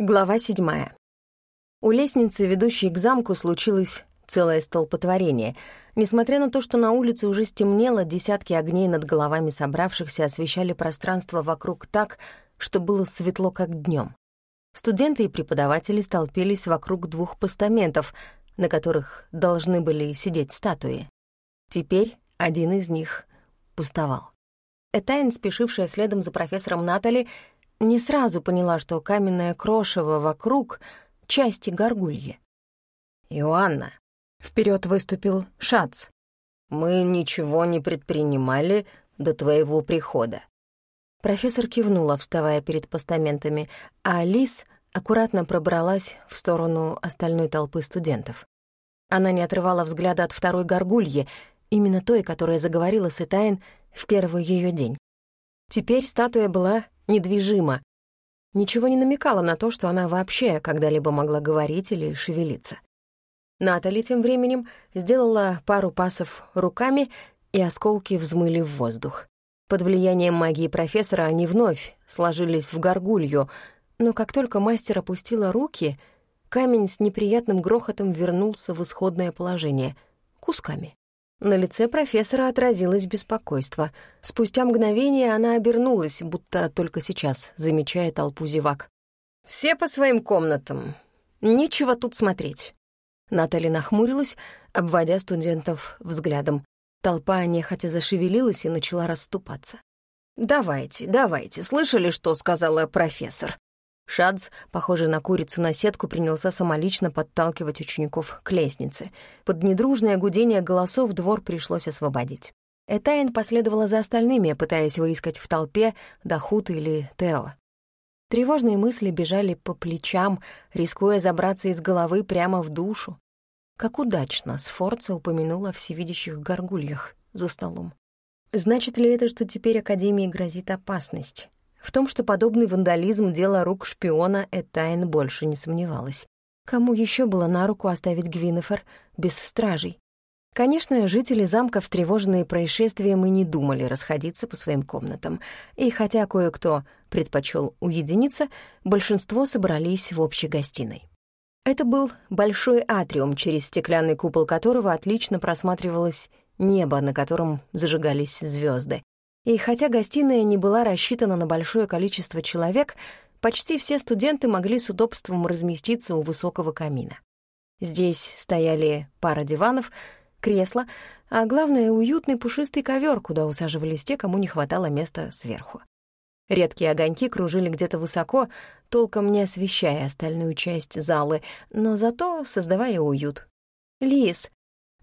Глава седьмая. У лестницы, ведущей к замку, случилось целое столпотворение. Несмотря на то, что на улице уже стемнело, десятки огней над головами собравшихся освещали пространство вокруг так, что было светло, как днем. Студенты и преподаватели столпились вокруг двух постаментов, на которых должны были сидеть статуи. Теперь один из них пустовал. Этайн, спешившая следом за профессором Натали, не сразу поняла, что каменное крошево вокруг — части горгульи. «Иоанна», — вперед выступил Шац, — «мы ничего не предпринимали до твоего прихода». Профессор кивнула, вставая перед постаментами, а Алис аккуратно пробралась в сторону остальной толпы студентов. Она не отрывала взгляда от второй горгульи, именно той, которая заговорила с Итайн в первый ее день. Теперь статуя была недвижима. Ничего не намекало на то, что она вообще когда-либо могла говорить или шевелиться. Натали тем временем сделала пару пасов руками, и осколки взмыли в воздух. Под влиянием магии профессора они вновь сложились в горгулью, но как только мастер опустила руки, камень с неприятным грохотом вернулся в исходное положение — кусками. На лице профессора отразилось беспокойство. Спустя мгновение она обернулась, будто только сейчас, замечая толпу зевак. «Все по своим комнатам. Нечего тут смотреть». Натали нахмурилась, обводя студентов взглядом. Толпа нехотя зашевелилась и начала расступаться. «Давайте, давайте, слышали, что сказала профессор?» Шадз, похожий на курицу на сетку, принялся самолично подталкивать учеников к лестнице. Под недружное гудение голосов двор пришлось освободить. Этайн последовала за остальными, пытаясь выискать в толпе Дахут или Тео. Тревожные мысли бежали по плечам, рискуя забраться из головы прямо в душу. Как удачно Сфорца упомянула о всевидящих горгульях за столом. Значит ли это, что теперь Академии грозит опасность? В том, что подобный вандализм — дело рук шпиона, Этайн больше не сомневалась. Кому еще было на руку оставить Гвинефер без стражей? Конечно, жители замка, встревоженные происшествием, и не думали расходиться по своим комнатам. И хотя кое-кто предпочел уединиться, большинство собрались в общей гостиной. Это был большой атриум, через стеклянный купол которого отлично просматривалось небо, на котором зажигались звезды. И хотя гостиная не была рассчитана на большое количество человек, почти все студенты могли с удобством разместиться у высокого камина. Здесь стояли пара диванов, кресла, а главное — уютный пушистый ковер, куда усаживались те, кому не хватало места сверху. Редкие огоньки кружили где-то высоко, толком не освещая остальную часть залы, но зато создавая уют. «Лис,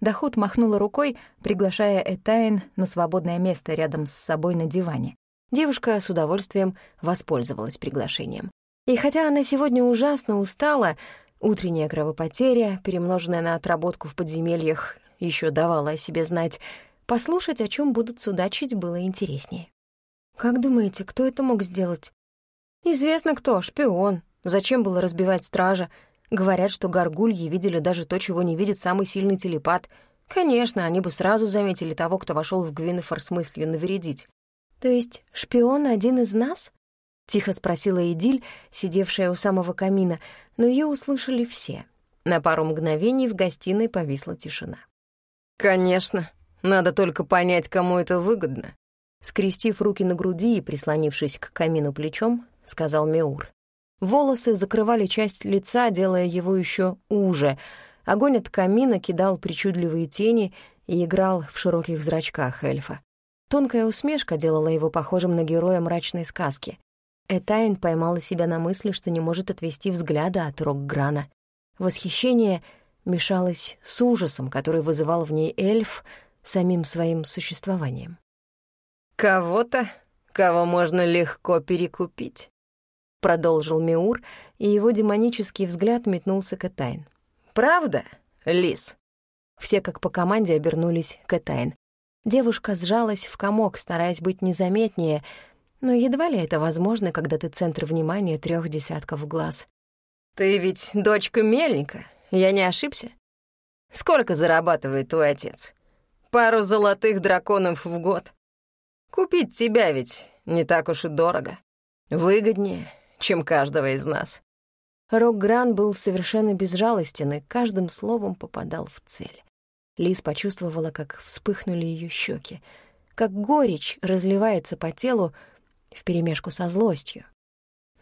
Дахут махнула рукой, приглашая Этайн на свободное место рядом с собой на диване. Девушка с удовольствием воспользовалась приглашением. И хотя она сегодня ужасно устала, утренняя кровопотеря, перемноженная на отработку в подземельях, еще давала о себе знать, послушать, о чем будут судачить, было интереснее. «Как думаете, кто это мог сделать?» «Известно кто, шпион. Зачем было разбивать стража? Говорят, что горгульи видели даже то, чего не видит самый сильный телепат. Конечно, они бы сразу заметили того, кто вошел в Гвинефор с мыслью навредить. «То есть шпион один из нас?» — тихо спросила Эдиль, сидевшая у самого камина, но ее услышали все. На пару мгновений в гостиной повисла тишина. «Конечно. Надо только понять, кому это выгодно», скрестив руки на груди и прислонившись к камину плечом, сказал Меур. Волосы закрывали часть лица, делая его еще уже. Огонь от камина кидал причудливые тени и играл в широких зрачках эльфа. Тонкая усмешка делала его похожим на героя мрачной сказки. Этайн поймала себя на мысли, что не может отвести взгляда от Рокграна. Восхищение мешалось с ужасом, который вызывал в ней эльф самим своим существованием. «Кого-то, кого можно легко перекупить», продолжил Миур, и его демонический взгляд метнулся к Этайн. «Правда, Лис?» Все как по команде обернулись к Этайн. Девушка сжалась в комок, стараясь быть незаметнее, но едва ли это возможно, когда ты центр внимания трех десятков глаз. «Ты ведь дочка мельника, я не ошибся? Сколько зарабатывает твой отец? Пару золотых драконов в год. Купить тебя ведь не так уж и дорого. Выгоднее, чем каждого из нас. Рок-Гран был совершенно безжалостен и каждым словом попадал в цель. Лиз почувствовала, как вспыхнули ее щеки, как горечь разливается по телу вперемешку со злостью.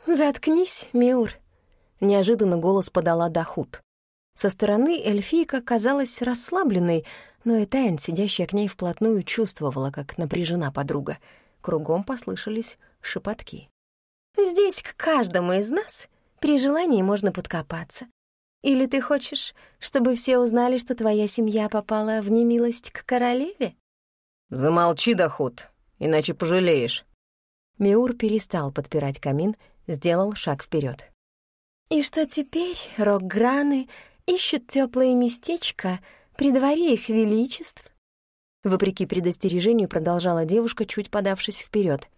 «Заткнись, Миур!» — неожиданно голос подала Дахут. Со стороны эльфийка казалась расслабленной, но Этайн, сидящая к ней вплотную, чувствовала, как напряжена подруга. Кругом послышались шепотки. «Здесь к каждому из нас при желании можно подкопаться. Или ты хочешь, чтобы все узнали, что твоя семья попала в немилость к королеве?» «Замолчи, Доход, иначе пожалеешь». Миур перестал подпирать камин, сделал шаг вперед. «И что теперь, рок-граны, ищут теплое местечко при дворе их величеств?» Вопреки предостережению продолжала девушка, чуть подавшись вперед.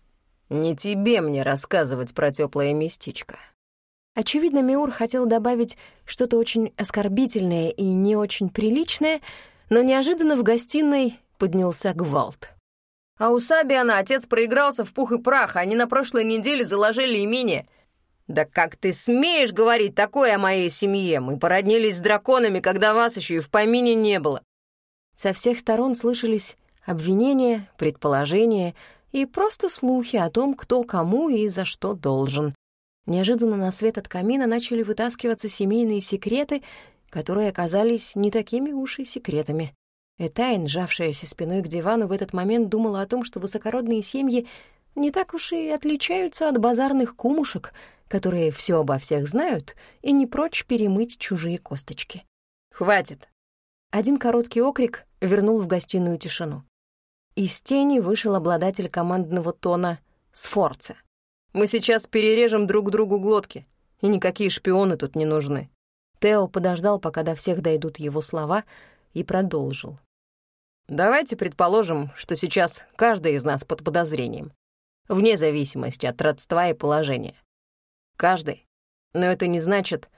«Не тебе мне рассказывать про теплое местечко». Очевидно, Миур хотел добавить что-то очень оскорбительное и не очень приличное, но неожиданно в гостиной поднялся гвалт. А у Сабиана отец проигрался в пух и прах, они на прошлой неделе заложили имение. Да как ты смеешь говорить такое о моей семье? Мы породнились с драконами, когда вас еще и в помине не было. Со всех сторон слышались обвинения, предположения и просто слухи о том, кто кому и за что должен. Неожиданно на свет от камина начали вытаскиваться семейные секреты, которые оказались не такими уж и секретами. Этайн, жавшаяся спиной к дивану, в этот момент думала о том, что высокородные семьи не так уж и отличаются от базарных кумушек, которые все обо всех знают и не прочь перемыть чужие косточки. «Хватит!» Один короткий окрик вернул в гостиную тишину. Из тени вышел обладатель командного тона Сфорца. Мы сейчас перережем друг другу глотки, и никакие шпионы тут не нужны». Тео подождал, пока до всех дойдут его слова, и продолжил. «Давайте предположим, что сейчас каждый из нас под подозрением, вне зависимости от родства и положения. Каждый. Но это не значит...»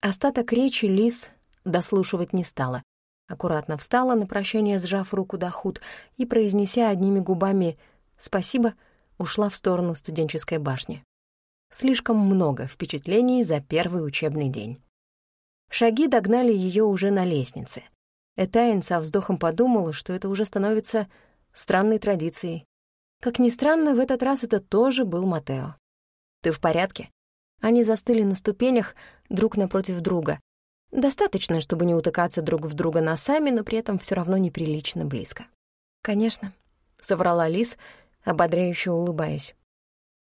Остаток речи Лис дослушивать не стала. Аккуратно встала на прощание, сжав руку Дахут, и, произнеся одними губами «спасибо», ушла в сторону студенческой башни. Слишком много впечатлений за первый учебный день. Шаги догнали ее уже на лестнице. Этайн со вздохом подумала, что это уже становится странной традицией. Как ни странно, в этот раз это тоже был Матео. «Ты в порядке?» Они застыли на ступенях друг напротив друга. Достаточно, чтобы не утыкаться друг в друга носами, но при этом все равно неприлично близко. «Конечно», — соврала Лис, ободряюще улыбаясь.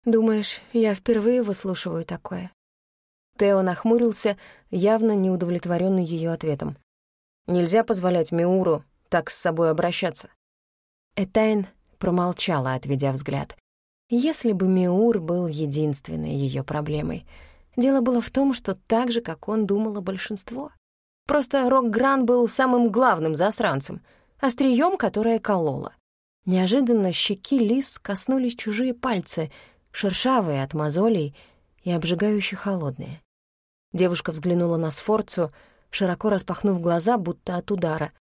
«Думаешь, я впервые выслушиваю такое?» Тео нахмурился, явно неудовлетворенный ее ответом. «Нельзя позволять Миуру так с собой обращаться». Этайн промолчала, отведя взгляд. Если бы Миур был единственной ее проблемой, дело было в том, что так же, как он, думало большинство. Просто Рок-Гран был самым главным засранцем, острием, которое кололо. Неожиданно щеки Лис коснулись чужие пальцы, шершавые от мозолей и обжигающе холодные. Девушка взглянула на Сфорцу, широко распахнув глаза, будто от удара.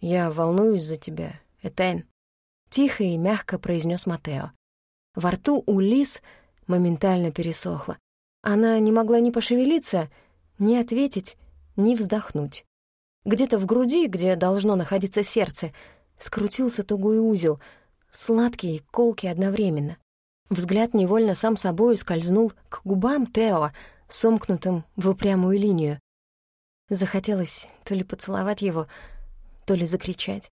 «Я волнуюсь за тебя, Этайн», — тихо и мягко произнес Матео. Во рту у Лис моментально пересохло. Она не могла ни пошевелиться, ни ответить, ни вздохнуть. Где-то в груди, где должно находиться сердце, — скрутился тугой узел, сладкий и колкий одновременно. Взгляд невольно сам собой скользнул к губам Тео, сомкнутым в упрямую линию. Захотелось то ли поцеловать его, то ли закричать.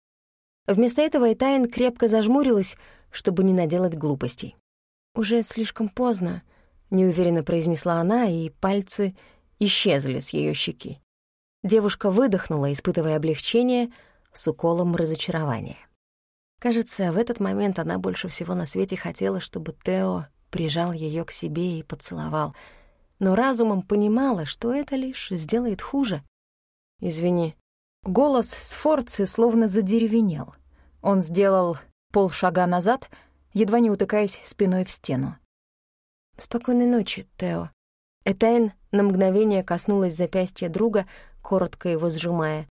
Вместо этого Этайн крепко зажмурилась, чтобы не наделать глупостей. «Уже слишком поздно», — неуверенно произнесла она, и пальцы исчезли с ее щеки. Девушка выдохнула, испытывая облегчение — с уколом разочарования. Кажется, в этот момент она больше всего на свете хотела, чтобы Тео прижал ее к себе и поцеловал, но разумом понимала, что это лишь сделает хуже. «Извини». Голос Сфорцы словно задеревенел. Он сделал полшага назад, едва не утыкаясь спиной в стену. «Спокойной ночи, Тео». Этайн на мгновение коснулась запястья друга, коротко его сжимая.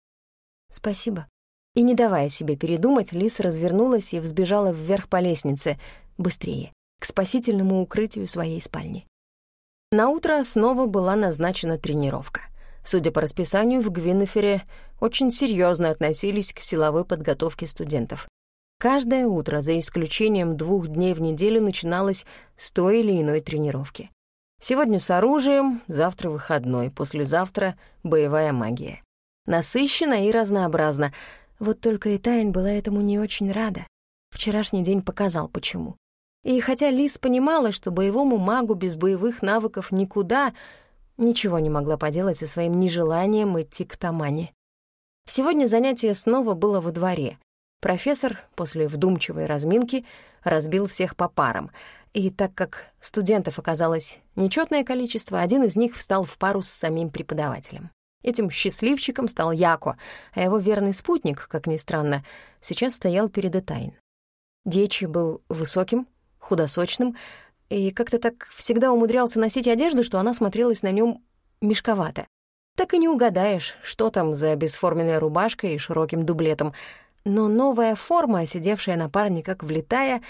«Спасибо». И не давая себе передумать, Лис развернулась и взбежала вверх по лестнице, быстрее, к спасительному укрытию своей спальни. На утро снова была назначена тренировка. Судя по расписанию, в Гвиннефере очень серьезно относились к силовой подготовке студентов. Каждое утро, за исключением двух дней в неделю, начиналось с той или иной тренировки. Сегодня с оружием, завтра выходной, послезавтра боевая магия. Насыщенно и разнообразно. Вот только и Тайн была этому не очень рада. Вчерашний день показал, почему. И хотя Лис понимала, что боевому магу без боевых навыков никуда, ничего не могла поделать со своим нежеланием идти к Тамане. Сегодня занятие снова было во дворе. Профессор после вдумчивой разминки разбил всех по парам, и так как студентов оказалось нечетное количество, один из них встал в пару с самим преподавателем. Этим счастливчиком стал Яко, а его верный спутник, как ни странно, сейчас стоял перед Этайн. Дечи был высоким, худосочным, и как-то так всегда умудрялся носить одежду, что она смотрелась на нем мешковато. Так и не угадаешь, что там за бесформенная рубашка и широким дублетом. Но новая форма, сидевшая на парне как влетая,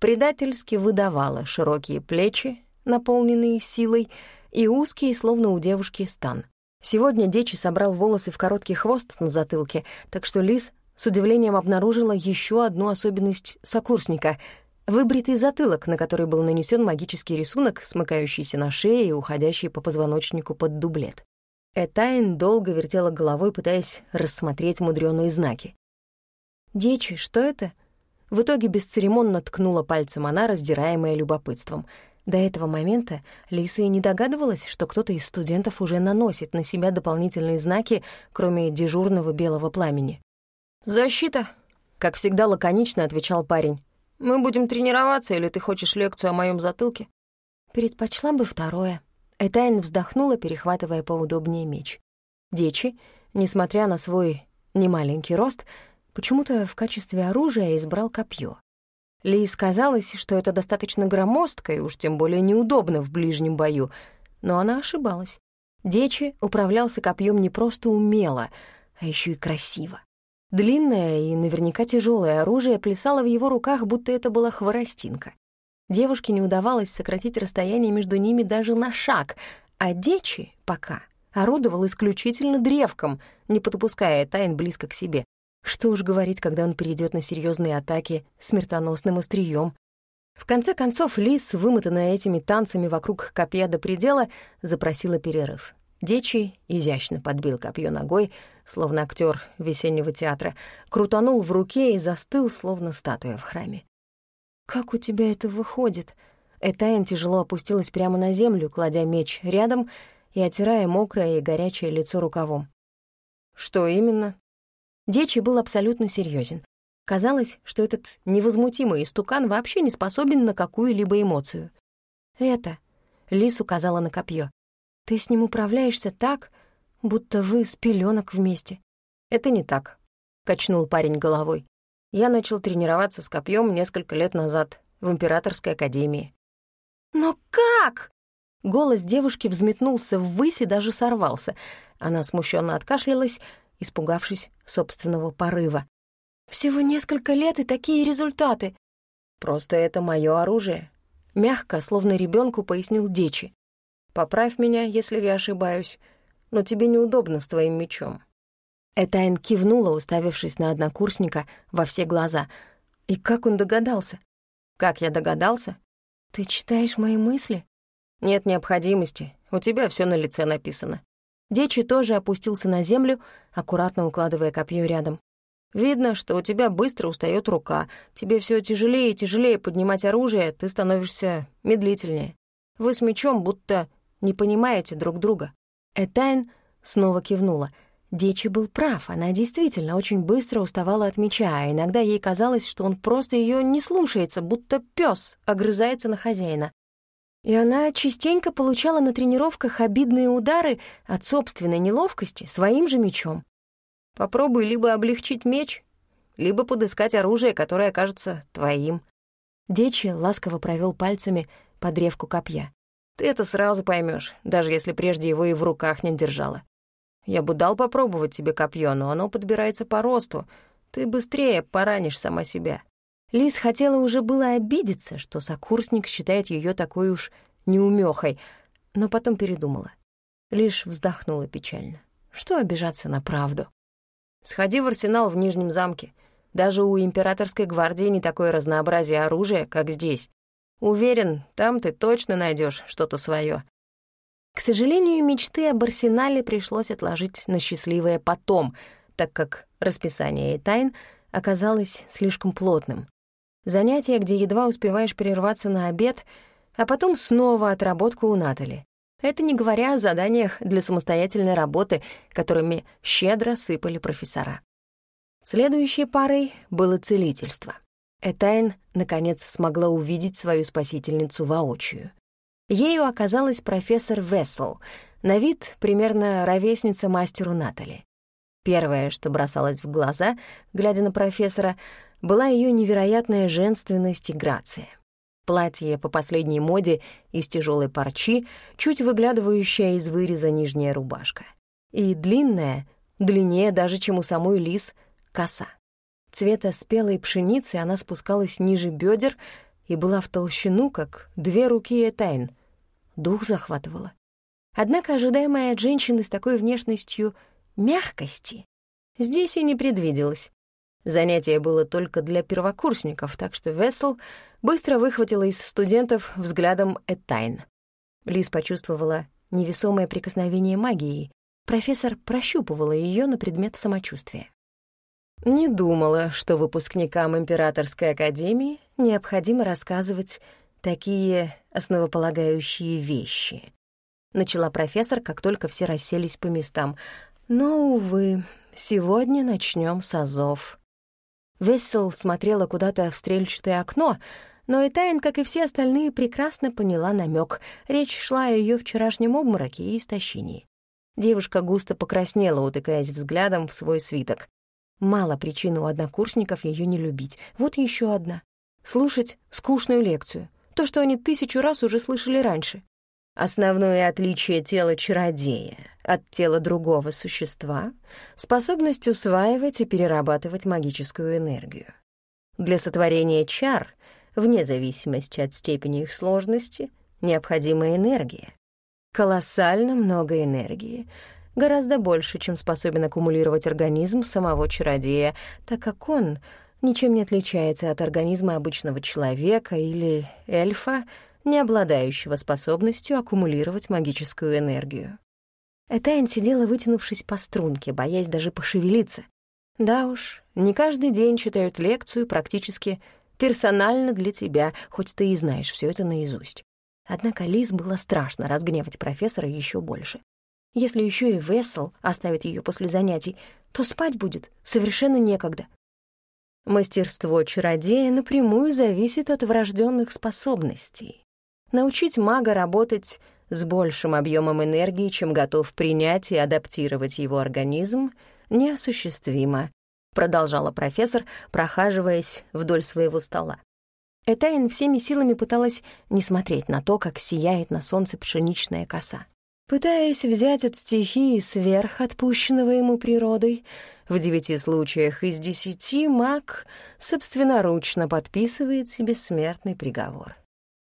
предательски выдавала широкие плечи, наполненные силой, и узкий, словно у девушки, стан. Сегодня Дечи собрал волосы в короткий хвост на затылке, так что Лис с удивлением обнаружила еще одну особенность сокурсника — Выбритый затылок, на который был нанесен магический рисунок, смыкающийся на шее и уходящий по позвоночнику под дублет. Этайн долго вертела головой, пытаясь рассмотреть мудреные знаки. «Дечи, что это?» В итоге бесцеремонно ткнула пальцем она, раздираемая любопытством. До этого момента Лиса и не догадывалась, что кто-то из студентов уже наносит на себя дополнительные знаки, кроме дежурного белого пламени. «Защита», — как всегда лаконично отвечал парень. Мы будем тренироваться, или ты хочешь лекцию о моем затылке?» Предпочла бы второе. Этайн вздохнула, перехватывая поудобнее меч. Дечи, несмотря на свой немаленький рост, почему-то в качестве оружия избрал копье. Лис казалось, что это достаточно громоздко и уж тем более неудобно в ближнем бою, но она ошибалась. Дечи управлялся копьем не просто умело, а еще и красиво. Длинное и наверняка тяжелое оружие плясало в его руках, будто это была хворостинка. Девушке не удавалось сократить расстояние между ними даже на шаг, а Дечи пока орудовал исключительно древком, не подпуская Тайн близко к себе. Что уж говорить, когда он перейдет на серьезные атаки смертоносным острием. В конце концов, Лис, вымотанная этими танцами вокруг копья до предела, запросила перерыв. Дечи изящно подбил копье ногой, словно актер весеннего театра, крутанул в руке и застыл, словно статуя в храме. «Как у тебя это выходит?» Этайн тяжело опустилась прямо на землю, кладя меч рядом и отирая мокрое и горячее лицо рукавом. «Что именно?» Дечи был абсолютно серьезен. Казалось, что этот невозмутимый истукан вообще не способен на какую-либо эмоцию. «Это», — Лис указала на копье, — «ты с ним управляешься так, будто вы с пеленок вместе». «Это не так», — качнул парень головой. «Я начал тренироваться с копьем несколько лет назад в Императорской академии». «Но как?» Голос девушки взметнулся ввысь и даже сорвался. Она смущенно откашлялась, испугавшись собственного порыва. «Всего несколько лет и такие результаты!» «Просто это мое оружие», — мягко, словно ребенку пояснил Дечи. «Поправь меня, если я ошибаюсь но тебе неудобно с твоим мечом». Этайн кивнула, уставившись на однокурсника во все глаза. И как он догадался? Как я догадался? Ты читаешь мои мысли? Нет необходимости, у тебя все на лице написано. Дечи тоже опустился на землю, аккуратно укладывая копье рядом. Видно, что у тебя быстро устает рука, тебе все тяжелее и тяжелее поднимать оружие, ты становишься медлительнее. Вы с мечом будто не понимаете друг друга. Этайн снова кивнула. Дечи был прав, она действительно очень быстро уставала от меча, а иногда ей казалось, что он просто ее не слушается, будто пес огрызается на хозяина. И она частенько получала на тренировках обидные удары от собственной неловкости своим же мечом. Попробуй либо облегчить меч, либо подыскать оружие, которое окажется твоим. Дечи ласково провел пальцами по древку копья. Ты это сразу поймешь, даже если прежде его и в руках не держала. Я бы дал попробовать тебе копье, но оно подбирается по росту. Ты быстрее поранишь сама себя». Лиз хотела уже было обидеться, что сокурсник считает ее такой уж неумехой, но потом передумала. Лишь вздохнула печально. Что обижаться на правду? Сходи в арсенал в Нижнем замке. Даже у императорской гвардии не такое разнообразие оружия, как здесь. Уверен, там ты точно найдешь что-то свое. К сожалению, мечты об арсенале пришлось отложить на счастливое потом, так как расписание тайн оказалось слишком плотным. Занятия, где едва успеваешь перерваться на обед, а потом снова отработку у Натали. Это не говоря о заданиях для самостоятельной работы, которыми щедро сыпали профессора. Следующей парой было целительство. Этайн, наконец, смогла увидеть свою спасительницу воочию. Ею оказалась профессор Вессел, на вид примерно ровесница мастеру Натали. Первое, что бросалось в глаза, глядя на профессора, была ее невероятная женственность и грация. Платье по последней моде из тяжелой парчи, чуть выглядывающая из выреза нижняя рубашка. И длинная, длиннее даже, чем у самой Лис, коса. Цвета спелой пшеницы она спускалась ниже бедер и была в толщину, как две руки Этайн. Дух захватывала. Однако ожидаемая от женщины с такой внешностью мягкости здесь и не предвиделась. Занятие было только для первокурсников, так что Вессел быстро выхватила из студентов взглядом Этайн. Лиз почувствовала невесомое прикосновение магии. Профессор прощупывала ее на предмет самочувствия. Не думала, что выпускникам Императорской академии необходимо рассказывать такие основополагающие вещи. Начала профессор, как только все расселись по местам. Но, увы, сегодня начнем с азов. Вессел смотрела куда-то в стрельчатое окно, но Этайн, как и все остальные, прекрасно поняла намек. Речь шла о ее вчерашнем обмороке и истощении. Девушка густо покраснела, утыкаясь взглядом в свой свиток. Мало причин у однокурсников ее не любить. Вот еще одна. Слушать скучную лекцию. То, что они тысячу раз уже слышали раньше. Основное отличие тела чародея от тела другого существа — способность усваивать и перерабатывать магическую энергию. Для сотворения чар, вне зависимости от степени их сложности, необходима энергия. Колоссально много энергии, гораздо больше, чем способен аккумулировать организм самого чародея, так как он ничем не отличается от организма обычного человека или эльфа, не обладающего способностью аккумулировать магическую энергию. Этайн сидела, вытянувшись по струнке, боясь даже пошевелиться. Да уж, не каждый день читают лекцию практически персонально для тебя, хоть ты и знаешь все это наизусть. Однако Лиз было страшно разгневать профессора еще больше. Если еще и Вессел оставит ее после занятий, то спать будет совершенно некогда. Мастерство чародея напрямую зависит от врожденных способностей. Научить мага работать с большим объемом энергии, чем готов принять и адаптировать его организм, неосуществимо, продолжала профессор, прохаживаясь вдоль своего стола. Этайн всеми силами пыталась не смотреть на то, как сияет на солнце пшеничная коса. Пытаясь взять от стихии сверх отпущенного ему природой, в девяти случаях из десяти маг собственноручно подписывает себе смертный приговор.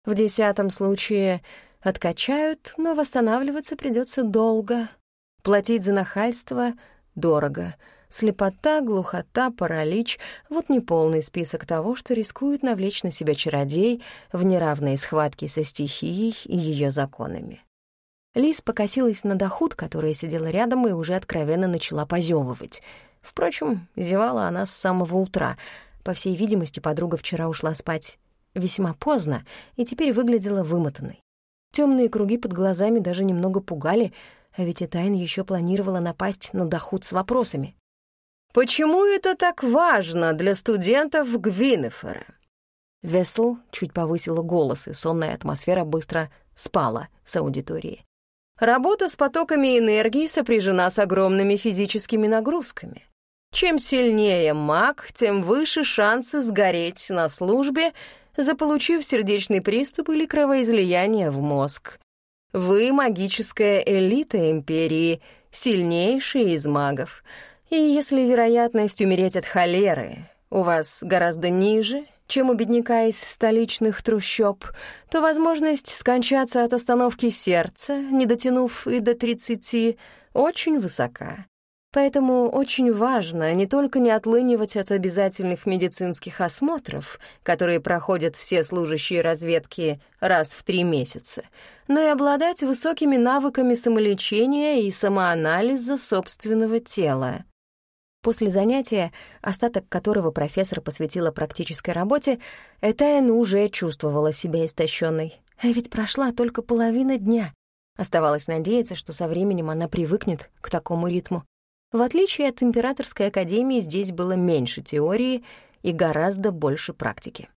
В десятом случае откачают, но восстанавливаться придется долго. Платить за нахальство дорого. Слепота, глухота, паралич — вот неполный список того, что рискует навлечь на себя чародей в неравной схватке со стихией и ее законами. Лис покосилась на доход, которая сидела рядом и уже откровенно начала позевывать. Впрочем, зевала она с самого утра. По всей видимости, подруга вчера ушла спать весьма поздно и теперь выглядела вымотанной. Темные круги под глазами даже немного пугали, а ведь Этайн еще планировала напасть на доход с вопросами. «Почему это так важно для студентов Гвинефера?» Весл чуть повысила голос, и сонная атмосфера быстро спала с аудитории. «Работа с потоками энергии сопряжена с огромными физическими нагрузками. Чем сильнее маг, тем выше шансы сгореть на службе заполучив сердечный приступ или кровоизлияние в мозг. Вы — магическая элита Империи, сильнейшие из магов. И если вероятность умереть от холеры у вас гораздо ниже, чем у бедняка из столичных трущоб, то возможность скончаться от остановки сердца, не дотянув и до тридцати, очень высока. Поэтому очень важно не только не отлынивать от обязательных медицинских осмотров, которые проходят все служащие разведки раз в три месяца, но и обладать высокими навыками самолечения и самоанализа собственного тела. После занятия, остаток которого профессор посвятила практической работе, Этайн уже чувствовала себя истощенной. А ведь прошла только половина дня. Оставалось надеяться, что со временем она привыкнет к такому ритму. В отличие от Императорской академии, здесь было меньше теории и гораздо больше практики.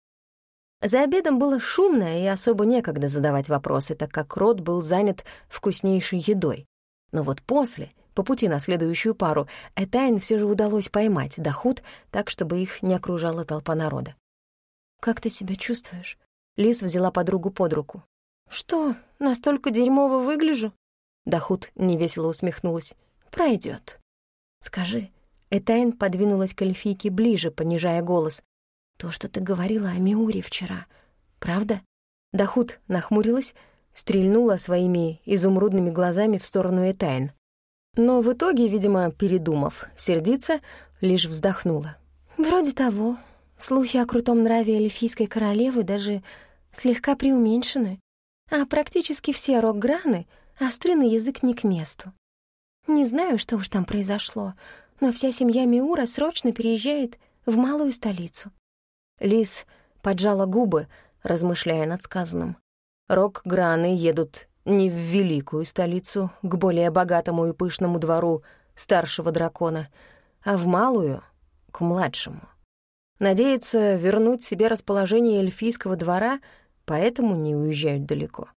За обедом было шумно и особо некогда задавать вопросы, так как рот был занят вкуснейшей едой. Но вот после, по пути на следующую пару, Этайн все же удалось поймать Дахут так, чтобы их не окружала толпа народа. «Как ты себя чувствуешь?» Лис взяла подругу под руку. «Что, настолько дерьмово выгляжу?» Дахут невесело усмехнулась. «Пройдёт». «Скажи». Этайн подвинулась к эльфийке ближе, понижая голос. «То, что ты говорила о Миуре вчера, правда?» Дахут нахмурилась, стрельнула своими изумрудными глазами в сторону Этайн. Но в итоге, видимо, передумав сердиться, лишь вздохнула. «Вроде того. Слухи о крутом нраве эльфийской королевы даже слегка преуменьшены, а практически все рок-граны остры язык не к месту. Не знаю, что уж там произошло, но вся семья Миура срочно переезжает в малую столицу. Лис поджала губы, размышляя над сказанным. Рок-граны едут не в великую столицу, к более богатому и пышному двору старшего дракона, а в малую, к младшему. Надеются вернуть себе расположение эльфийского двора, поэтому не уезжают далеко.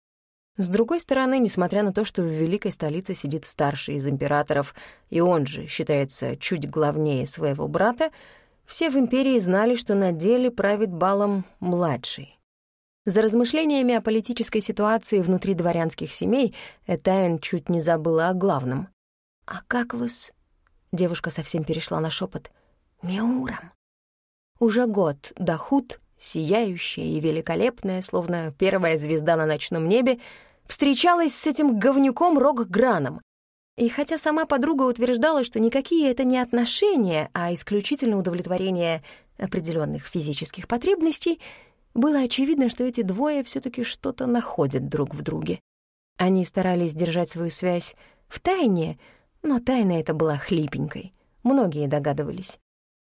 С другой стороны, несмотря на то, что в великой столице сидит старший из императоров, и он же считается чуть главнее своего брата, все в империи знали, что на деле правит балом младший. За размышлениями о политической ситуации внутри дворянских семей Этайн чуть не забыла о главном. «А как вы с...» Девушка совсем перешла на шепот. «Меуром». Уже год Дахут сияющая и великолепная, словно первая звезда на ночном небе, встречалась с этим говнюком Рок-Граном. И хотя сама подруга утверждала, что никакие это не отношения, а исключительно удовлетворение определенных физических потребностей, было очевидно, что эти двое все таки что-то находят друг в друге. Они старались держать свою связь в тайне, но тайна эта была хлипенькой. Многие догадывались.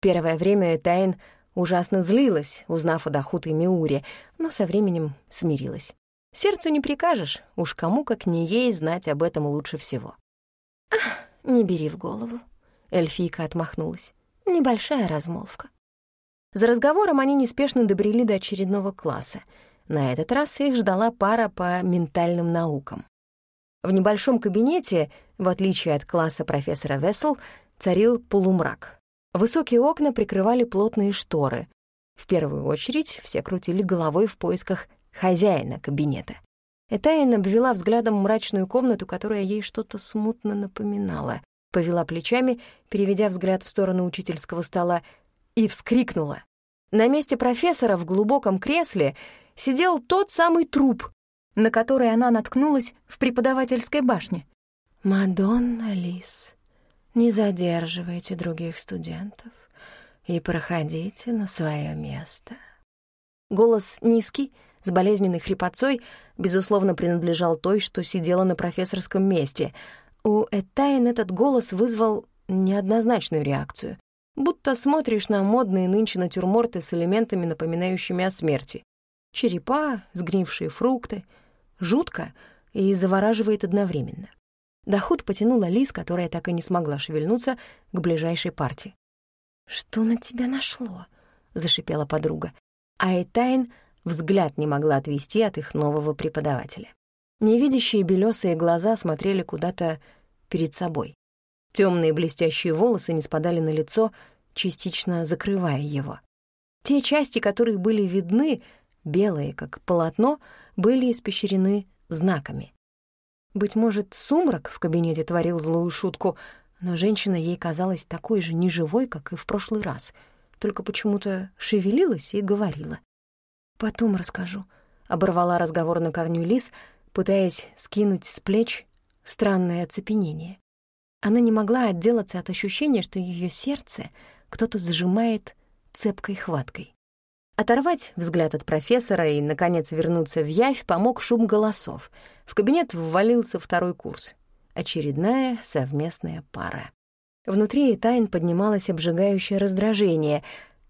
Первое время Тайн Ужасно злилась, узнав о Дахут и Миуре, но со временем смирилась. Сердцу не прикажешь, уж кому, как не ей, знать об этом лучше всего. «Ах, не бери в голову», — эльфийка отмахнулась. «Небольшая размолвка». За разговором они неспешно добрели до очередного класса. На этот раз их ждала пара по ментальным наукам. В небольшом кабинете, в отличие от класса профессора Вессел, царил полумрак. Высокие окна прикрывали плотные шторы. В первую очередь все крутили головой в поисках хозяина кабинета. Этайн обвела взглядом мрачную комнату, которая ей что-то смутно напоминала, повела плечами, переведя взгляд в сторону учительского стола, и вскрикнула. На месте профессора в глубоком кресле сидел тот самый труп, на который она наткнулась в преподавательской башне. «Мадонна Лис», не задерживайте других студентов и проходите на свое место. Голос низкий, с болезненной хрипотцой, безусловно, принадлежал той, что сидела на профессорском месте. У Этайн этот голос вызвал неоднозначную реакцию. Будто смотришь на модные нынче натюрморты с элементами, напоминающими о смерти. Черепа, сгнившие фрукты. Жутко и завораживает одновременно. Дахут потянула Лис, которая так и не смогла шевельнуться, к ближайшей партии. «Что на тебя нашло?» — зашипела подруга. А Этайн взгляд не могла отвести от их нового преподавателя. Невидящие белесые глаза смотрели куда-то перед собой. Темные блестящие волосы не спадали на лицо, частично закрывая его. Те части, которые были видны, белые, как полотно, были испещрены знаками. Быть может, сумрак в кабинете творил злую шутку, но женщина ей казалась такой же неживой, как и в прошлый раз. только почему-то шевелилась и говорила. «Потом расскажу», — оборвала разговор на корню Лис, пытаясь скинуть с плеч странное оцепенение. Она не могла отделаться от ощущения, что ее сердце кто-то сжимает цепкой хваткой. Оторвать взгляд от профессора и, наконец, вернуться в явь помог шум голосов. В кабинет ввалился второй курс. Очередная совместная пара. Внутри Тайн поднималось обжигающее раздражение,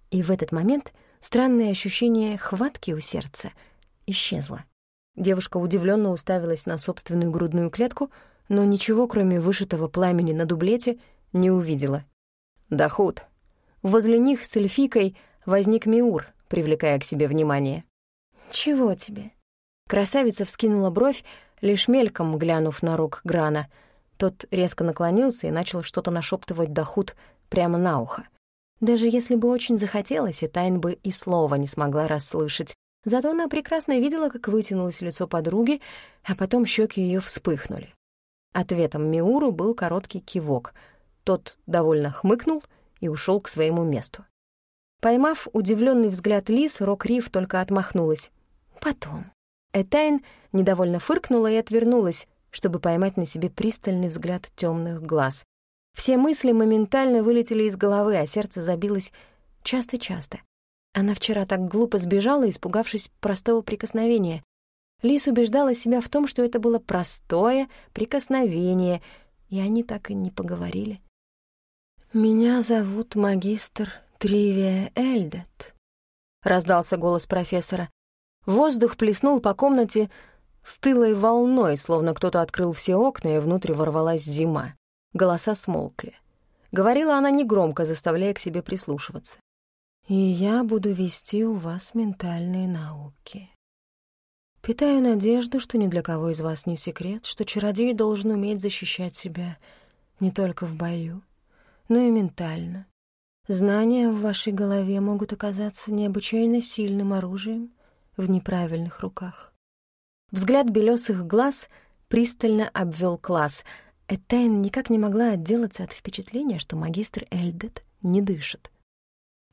и в этот момент странное ощущение хватки у сердца исчезло. Девушка удивленно уставилась на собственную грудную клетку, но ничего, кроме вышитого пламени на дублете, не увидела. «Дохуд». Возле них с эльфикой возник Миур, привлекая к себе внимание. «Чего тебе?» Красавица вскинула бровь, лишь мельком глянув на рук Грана — тот резко наклонился и начал что-то нашептывать Дахут прямо на ухо. Даже если бы очень захотелось, и Тайн бы и слова не смогла расслышать. Зато она прекрасно видела, как вытянулось лицо подруги, а потом щеки ее вспыхнули. Ответом Миуру был короткий кивок. Тот довольно хмыкнул и ушел к своему месту. Поймав удивленный взгляд Лис, Рок-Риф только отмахнулась. «Потом». Этайн недовольно фыркнула и отвернулась, чтобы поймать на себе пристальный взгляд темных глаз. Все мысли моментально вылетели из головы, а сердце забилось часто-часто. Она вчера так глупо сбежала, испугавшись простого прикосновения. Лис убеждала себя в том, что это было простое прикосновение, и они так и не поговорили. «Меня зовут магистр Тривия Эльдет», — раздался голос профессора. Воздух плеснул по комнате, стылой волной, словно кто-то открыл все окна, и внутрь ворвалась зима. Голоса смолкли. Говорила она негромко, заставляя к себе прислушиваться. «И я буду вести у вас ментальные науки. Питаю надежду, что ни для кого из вас не секрет, что чародей должен уметь защищать себя не только в бою, но и ментально. Знания в вашей голове могут оказаться необычайно сильным оружием в неправильных руках. Взгляд белесых глаз пристально обвел класс. Этайн никак не могла отделаться от впечатления, что магистр Эльдет не дышит.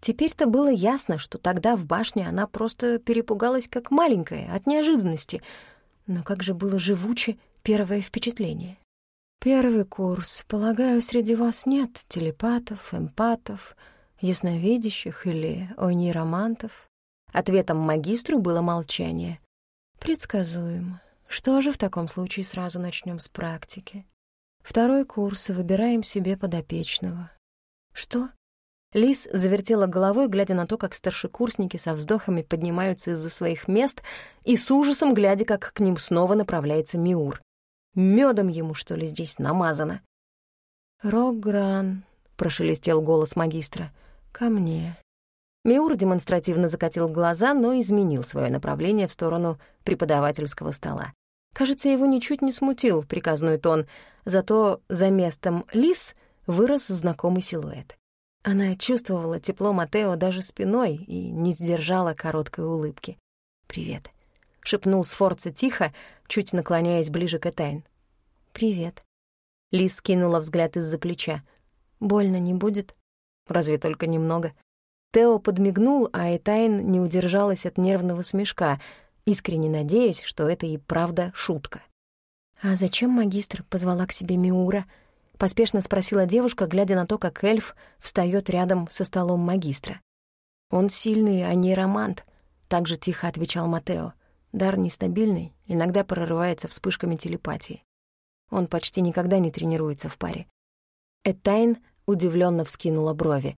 Теперь-то было ясно, что тогда в башне она просто перепугалась как маленькая от неожиданности. Но как же было живуче первое впечатление. «Первый курс. Полагаю, среди вас нет телепатов, эмпатов, ясновидящих или онейромантов?» Ответом магистру было молчание. Предсказуемо. Что же в таком случае сразу начнем с практики? Второй курс, выбираем себе подопечного. Что? Лис завертела головой, глядя на то, как старшекурсники со вздохами поднимаются из-за своих мест и с ужасом глядя, как к ним снова направляется Миур. Медом ему, что ли, здесь намазано? «Рогран», — прошелестел голос магистра, — «ко мне». Миур демонстративно закатил глаза, но изменил свое направление в сторону преподавательского стола. Кажется, его ничуть не смутил приказной тон, зато за местом лис вырос знакомый силуэт. Она чувствовала тепло Матео даже спиной и не сдержала короткой улыбки. «Привет», — шепнул Сфорца тихо, чуть наклоняясь ближе к Этайн. «Привет». Лис скинула взгляд из-за плеча. «Больно не будет?» «Разве только немного». Тео подмигнул, а Этайн не удержалась от нервного смешка, искренне надеясь, что это и правда шутка. «А зачем магистр позвала к себе Миура?» — поспешно спросила девушка, глядя на то, как эльф встаёт рядом со столом магистра. «Он сильный, а не романт», — также тихо отвечал Матео. «Дар нестабильный, иногда прорывается вспышками телепатии. Он почти никогда не тренируется в паре». Этайн удивленно вскинула брови.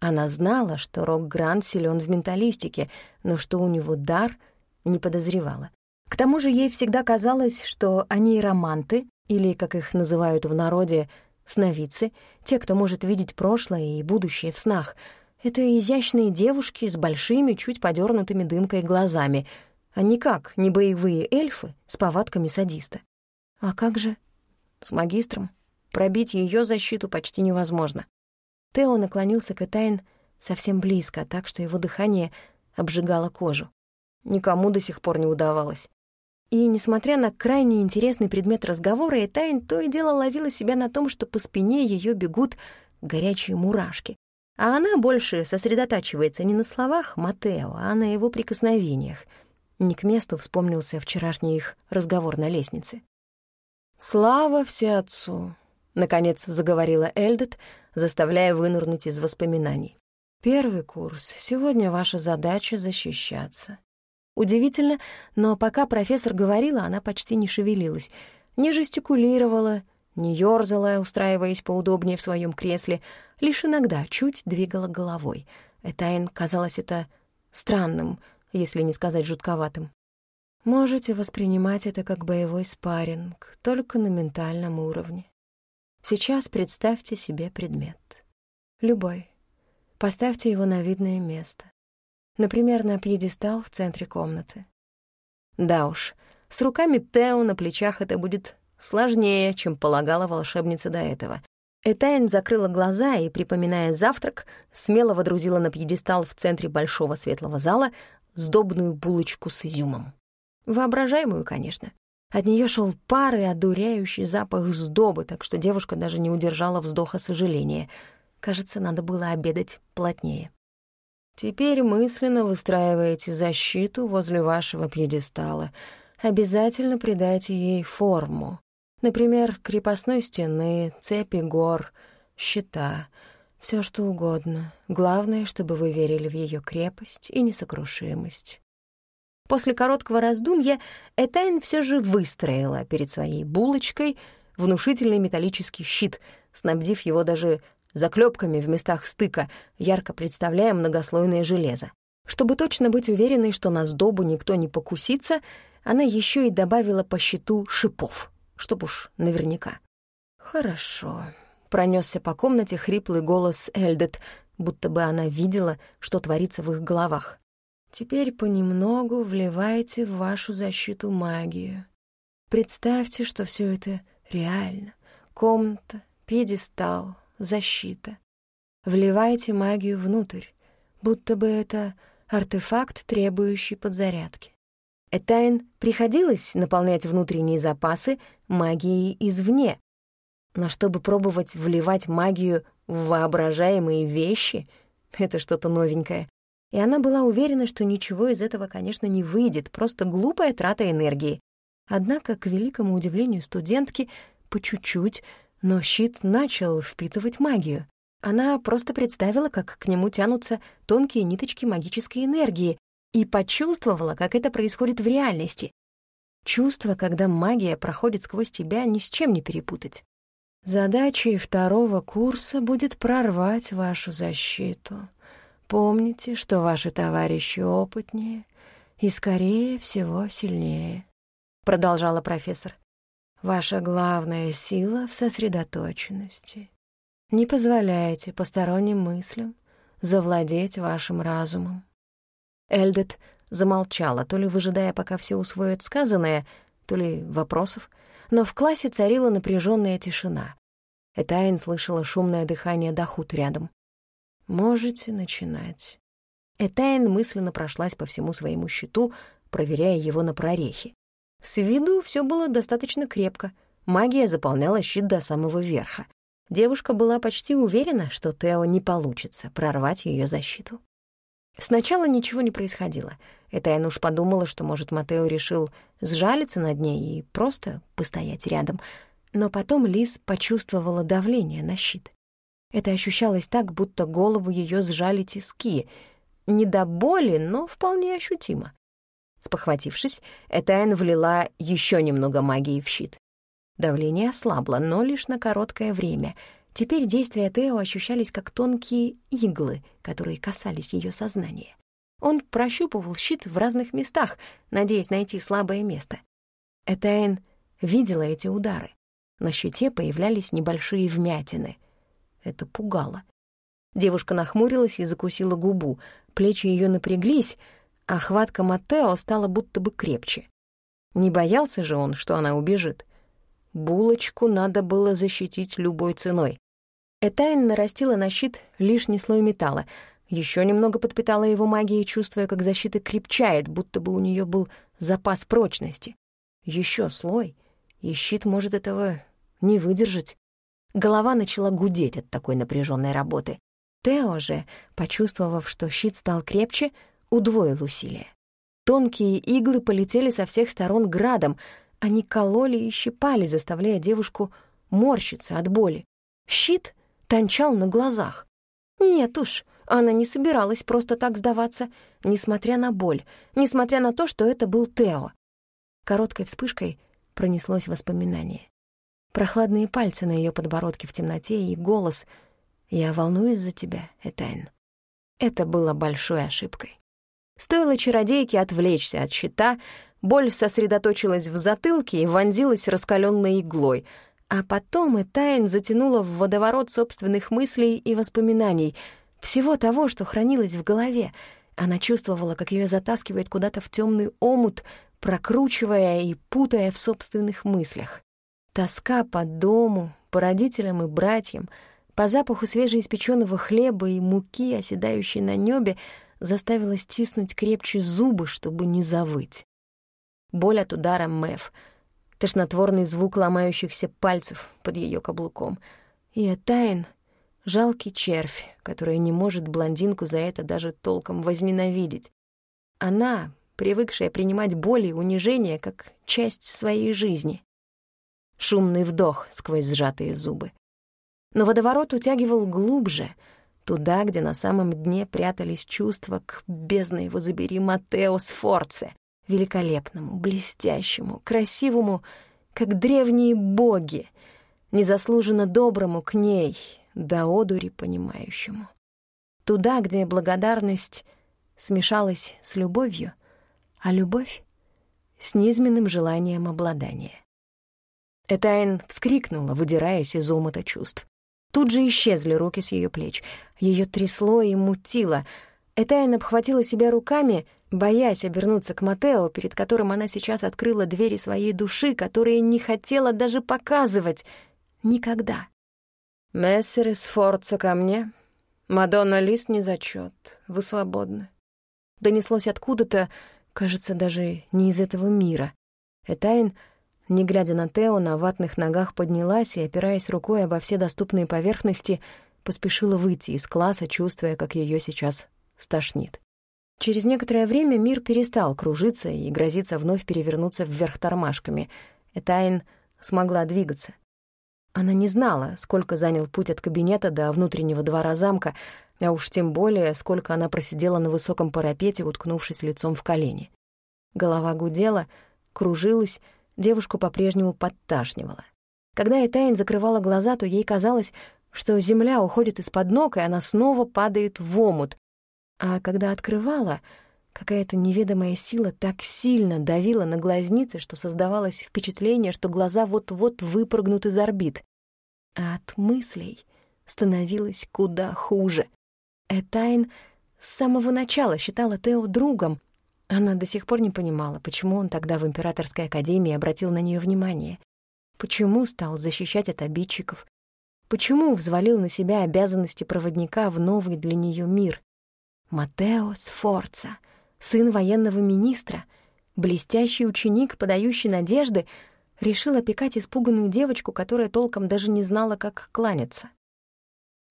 Она знала, что Рок-Грант силен в менталистике, но что у него дар, не подозревала. К тому же ей всегда казалось, что они романты, или, как их называют в народе, сновидцы, те, кто может видеть прошлое и будущее в снах. Это изящные девушки с большими, чуть подернутыми дымкой глазами, а никак не боевые эльфы с повадками садиста. А как же? С магистром. Пробить ее защиту почти невозможно. Тео наклонился к Этайн совсем близко, так что его дыхание обжигало кожу. Никому до сих пор не удавалось. И, несмотря на крайне интересный предмет разговора, Этайн то и дело ловила себя на том, что по спине ее бегут горячие мурашки. А она больше сосредотачивается не на словах Матео, а на его прикосновениях. Не к месту вспомнился вчерашний их разговор на лестнице. «Слава Всеотцу!» — наконец заговорила Эльдет, заставляя вынырнуть из воспоминаний. «Первый курс. Сегодня ваша задача — защищаться». Удивительно, но пока профессор говорила, она почти не шевелилась, не жестикулировала, не ёрзала, устраиваясь поудобнее в своем кресле, лишь иногда чуть двигала головой. Этайн казалось это странным, если не сказать жутковатым. Можете воспринимать это как боевой спарринг, только на ментальном уровне. Сейчас представьте себе предмет. Любой. Поставьте его на видное место. Например, на пьедестал в центре комнаты. Да уж, с руками Тео на плечах это будет сложнее, чем полагала волшебница до этого. Этайн закрыла глаза и, припоминая завтрак, смело водрузила на пьедестал в центре большого светлого зала сдобную булочку с изюмом. Воображаемую, конечно. От нее шел пар и одуряющий запах сдобы, так что девушка даже не удержала вздоха сожаления. Кажется, надо было обедать плотнее. Теперь мысленно выстраиваете защиту возле вашего пьедестала. Обязательно придайте ей форму. Например, крепостной стены, цепи гор, щита, все что угодно. Главное, чтобы вы верили в ее крепость и несокрушимость. После короткого раздумья Этайн все же выстроила перед своей булочкой внушительный металлический щит, снабдив его даже заклепками в местах стыка, ярко представляя многослойное железо. Чтобы точно быть уверенной, что на сдобу никто не покусится, она еще и добавила по щиту шипов, чтоб уж наверняка. «Хорошо», — пронесся по комнате хриплый голос Эльдет, будто бы она видела, что творится в их головах. Теперь понемногу вливайте в вашу защиту магию. Представьте, что все это реально. Комната, пьедестал, защита. Вливайте магию внутрь, будто бы это артефакт, требующий подзарядки. Этайн приходилось наполнять внутренние запасы магией извне. Но чтобы пробовать вливать магию в воображаемые вещи, это что-то новенькое и она была уверена, что ничего из этого, конечно, не выйдет, просто глупая трата энергии. Однако, к великому удивлению студентки, по чуть-чуть, но щит начал впитывать магию. Она просто представила, как к нему тянутся тонкие ниточки магической энергии, и почувствовала, как это происходит в реальности. Чувство, когда магия проходит сквозь тебя, ни с чем не перепутать. Задачей второго курса будет прорвать вашу защиту, Помните, что ваши товарищи опытнее и, скорее всего, сильнее, — продолжала профессор. Ваша главная сила в сосредоточенности. Не позволяйте посторонним мыслям завладеть вашим разумом. Эльдет замолчала, то ли выжидая, пока все усвоят сказанное, то ли вопросов, но в классе царила напряженная тишина. Этайн слышала шумное дыхание Дахут рядом. Можете начинать. Этайн мысленно прошлась по всему своему щиту, проверяя его на прорехи. С виду все было достаточно крепко. Магия заполняла щит до самого верха. Девушка была почти уверена, что Тео не получится прорвать ее защиту. Сначала ничего не происходило. Этайн уж подумала, что, может, Матео решил сжалиться над ней и просто постоять рядом. Но потом Лиз почувствовала давление на щит. Это ощущалось так, будто голову ее сжали тиски. Не до боли, но вполне ощутимо. Спохватившись, Этайн влила еще немного магии в щит. Давление ослабло, но лишь на короткое время. Теперь действия Тео ощущались как тонкие иглы, которые касались ее сознания. Он прощупывал щит в разных местах, надеясь найти слабое место. Этайн видела эти удары. На щите появлялись небольшие вмятины. Это пугало. Девушка нахмурилась и закусила губу. Плечи ее напряглись, а хватка Матео стала будто бы крепче. Не боялся же он, что она убежит. Булочку надо было защитить любой ценой. Этайн нарастила на щит лишний слой металла, еще немного подпитала его магией, чувствуя, как защита крепчает, будто бы у нее был запас прочности. Еще слой, и щит может этого не выдержать. Голова начала гудеть от такой напряженной работы. Тео же, почувствовав, что щит стал крепче, удвоил усилия. Тонкие иглы полетели со всех сторон градом, они кололи и щипали, заставляя девушку морщиться от боли. Щит тончал на глазах. Нет уж, она не собиралась просто так сдаваться, несмотря на боль, несмотря на то, что это был Тео. Короткой вспышкой пронеслось воспоминание. Прохладные пальцы на ее подбородке в темноте и голос «Я волнуюсь за тебя, Этайн». Это было большой ошибкой. Стоило чародейке отвлечься от щита, боль сосредоточилась в затылке и вонзилась раскаленной иглой, а потом Этайн затянула в водоворот собственных мыслей и воспоминаний, всего того, что хранилось в голове. Она чувствовала, как ее затаскивает куда-то в темный омут, прокручивая и путая в собственных мыслях. Тоска по дому, по родителям и братьям, по запаху свежеиспеченного хлеба и муки, оседающей на небе, заставила стиснуть крепче зубы, чтобы не завыть. Боль от удара Мэв, тошнотворный звук ломающихся пальцев под ее каблуком. И Этайн — жалкий червь, который не может блондинку за это даже толком возненавидеть. Она, привыкшая принимать боль и унижение как часть своей жизни шумный вдох сквозь сжатые зубы. Но водоворот утягивал глубже, туда, где на самом дне прятались чувства к бездне его забери Матео Сфорце, великолепному, блестящему, красивому, как древние боги, незаслуженно доброму к ней, до одури понимающему. Туда, где благодарность смешалась с любовью, а любовь — с низменным желанием обладания. Этайн вскрикнула, выдираясь из омута чувств. Тут же исчезли руки с ее плеч. Ее трясло и мутило. Этайн обхватила себя руками, боясь обернуться к Матео, перед которым она сейчас открыла двери своей души, которые не хотела даже показывать. Никогда. «Мессер из Форца ко мне. Мадонна Лис не зачет. Вы свободны». Донеслось откуда-то, кажется, даже не из этого мира. Этайн не глядя на Тео, на ватных ногах поднялась и, опираясь рукой обо все доступные поверхности, поспешила выйти из класса, чувствуя, как ее сейчас стошнит. Через некоторое время мир перестал кружиться и грозиться вновь перевернуться вверх тормашками. Этайн смогла двигаться. Она не знала, сколько занял путь от кабинета до внутреннего двора замка, а уж тем более, сколько она просидела на высоком парапете, уткнувшись лицом в колени. Голова гудела, кружилась, девушку по-прежнему подташнивала. Когда Этайн закрывала глаза, то ей казалось, что земля уходит из-под ног, и она снова падает в омут. А когда открывала, какая-то неведомая сила так сильно давила на глазницы, что создавалось впечатление, что глаза вот-вот выпрыгнут из орбит. А от мыслей становилось куда хуже. Этайн с самого начала считала Тео другом, она до сих пор не понимала, почему он тогда в Императорской академии обратил на нее внимание. Почему стал защищать от обидчиков? Почему взвалил на себя обязанности проводника в новый для нее мир? Матео Сфорца, сын военного министра, блестящий ученик, подающий надежды, решил опекать испуганную девочку, которая толком даже не знала, как кланяться.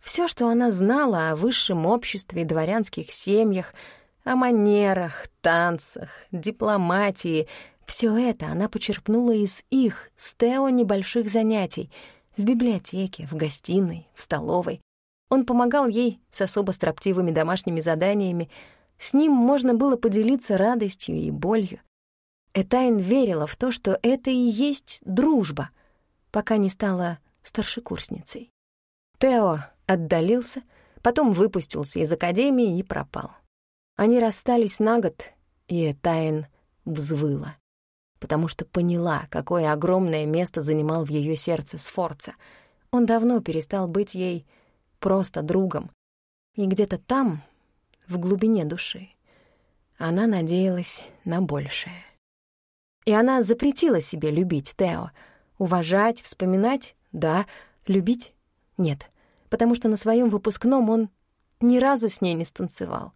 Все, что она знала о высшем обществе и дворянских семьях — о манерах, танцах, дипломатии. Все это она почерпнула из их, с Тео, небольших занятий. В библиотеке, в гостиной, в столовой. Он помогал ей с особо строптивыми домашними заданиями. С ним можно было поделиться радостью и болью. Этайн верила в то, что это и есть дружба, пока не стала старшекурсницей. Тео отдалился, потом выпустился из академии и пропал. Они расстались на год, и Этайн взвыла, потому что поняла, какое огромное место занимал в ее сердце Сфорца. Он давно перестал быть ей просто другом. И где-то там, в глубине души, она надеялась на большее. И она запретила себе любить Тео. Уважать, вспоминать — да, любить — нет, потому что на своем выпускном он ни разу с ней не станцевал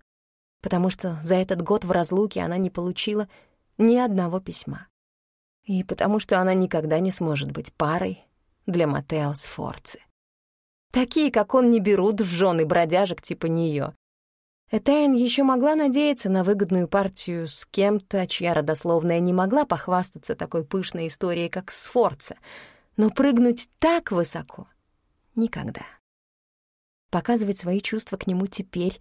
потому что за этот год в разлуке она не получила ни одного письма. И потому что она никогда не сможет быть парой для Матео Сфорци. Такие, как он, не берут в жены бродяжек типа нее. Этайн еще могла надеяться на выгодную партию с кем-то, чья родословная не могла похвастаться такой пышной историей, как Сфорца, но прыгнуть так высоко — никогда. Показывать свои чувства к нему теперь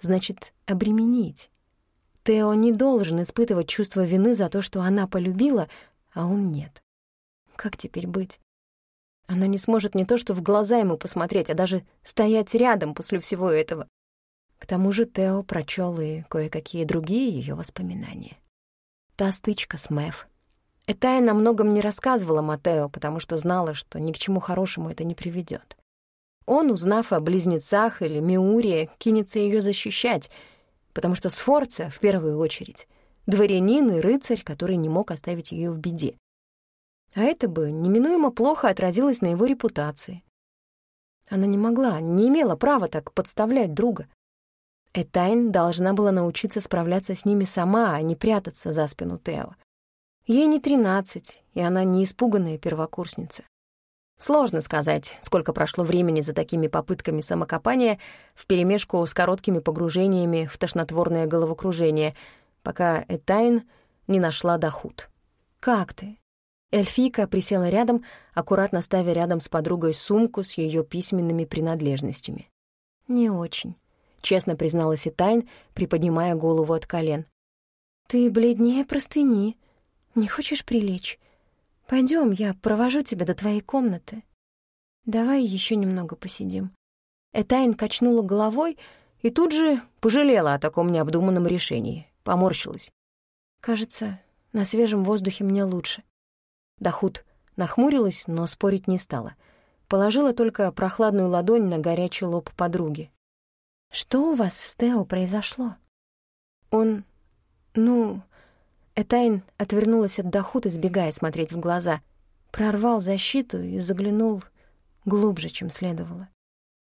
значит обременить. Тео не должен испытывать чувство вины за то, что она полюбила, а он нет. Как теперь быть? Она не сможет не то что в глаза ему посмотреть, а даже стоять рядом после всего этого. К тому же Тео прочел и кое-какие другие ее воспоминания. Та стычка с Мэв. Этая на многом не рассказывала Матео, потому что знала, что ни к чему хорошему это не приведет. Он, узнав о близнецах или Миуре, кинется ее защищать, потому что Сфорца, в первую очередь, дворянин и рыцарь, который не мог оставить ее в беде. А это бы неминуемо плохо отразилось на его репутации. Она не могла, не имела права так подставлять друга. Этайн должна была научиться справляться с ними сама, а не прятаться за спину Тео. Ей не тринадцать, и она не испуганная первокурсница. Сложно сказать, сколько прошло времени за такими попытками самокопания вперемешку с короткими погружениями в тошнотворное головокружение, пока Этайн не нашла дохуд. «Как ты?» Эльфийка присела рядом, аккуратно ставя рядом с подругой сумку с ее письменными принадлежностями. «Не очень», — честно призналась Этайн, приподнимая голову от колен. «Ты бледнее простыни. Не хочешь прилечь? Пойдем, я провожу тебя до твоей комнаты. Давай еще немного посидим». Этайн качнула головой и тут же пожалела о таком необдуманном решении, поморщилась. «Кажется, на свежем воздухе мне лучше». Дахут нахмурилась, но спорить не стала. Положила только прохладную ладонь на горячий лоб подруги. «Что у вас с Тео произошло?» «Он... ну...» Этайн отвернулась от Дахут, избегая смотреть в глаза. Прорвал защиту и заглянул глубже, чем следовало.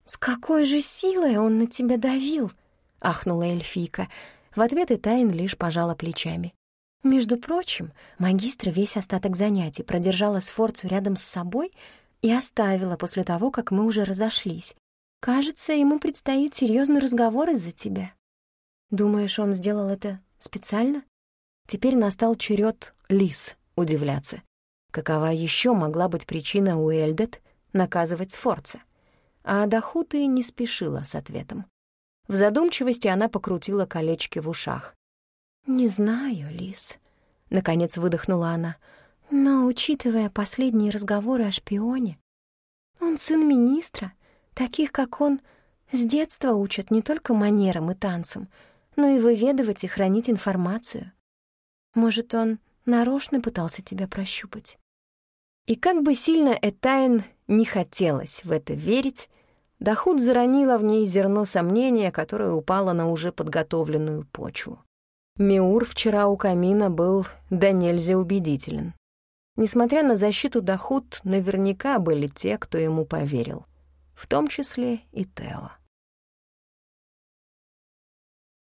«С какой же силой он на тебя давил?» — ахнула эльфийка. В ответ Этайн лишь пожала плечами. Между прочим, магистра весь остаток занятий продержала Сфорцу рядом с собой и оставила после того, как мы уже разошлись. Кажется, ему предстоит серьезный разговор из-за тебя. Думаешь, он сделал это специально? Теперь настал черед Лис удивляться. Какова еще могла быть причина у Эльдет наказывать Сфорца? А Дахуты не спешила с ответом. В задумчивости она покрутила колечки в ушах. «Не знаю, Лис», — наконец выдохнула она, «но, учитывая последние разговоры о шпионе, он сын министра, таких, как он, с детства учат не только манерам и танцам, но и выведывать и хранить информацию. Может, он нарочно пытался тебя прощупать?» И как бы сильно Этайн не хотелось в это верить, Дахуд заронила в ней зерно сомнения, которое упало на уже подготовленную почву. Миур вчера у камина был да нельзя убедителен. Несмотря на защиту Дахут, наверняка были те, кто ему поверил, в том числе и Тео.